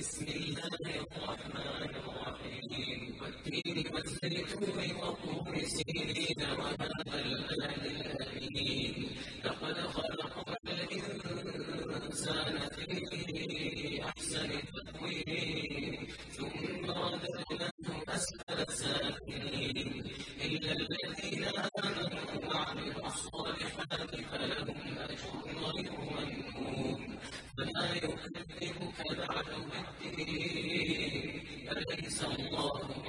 بسم الله الرحمن الرحيم. والتين والزيتون وطور سينين وهذا البلد الأمين. لقد خلقنا الإنسان في أحسن تقويم. ثم رددناه أسفل سافلين. إلا الذين آمنوا وعملوا الصالحات فلهم أجر غير ممنون. فلا يكلف Thank you.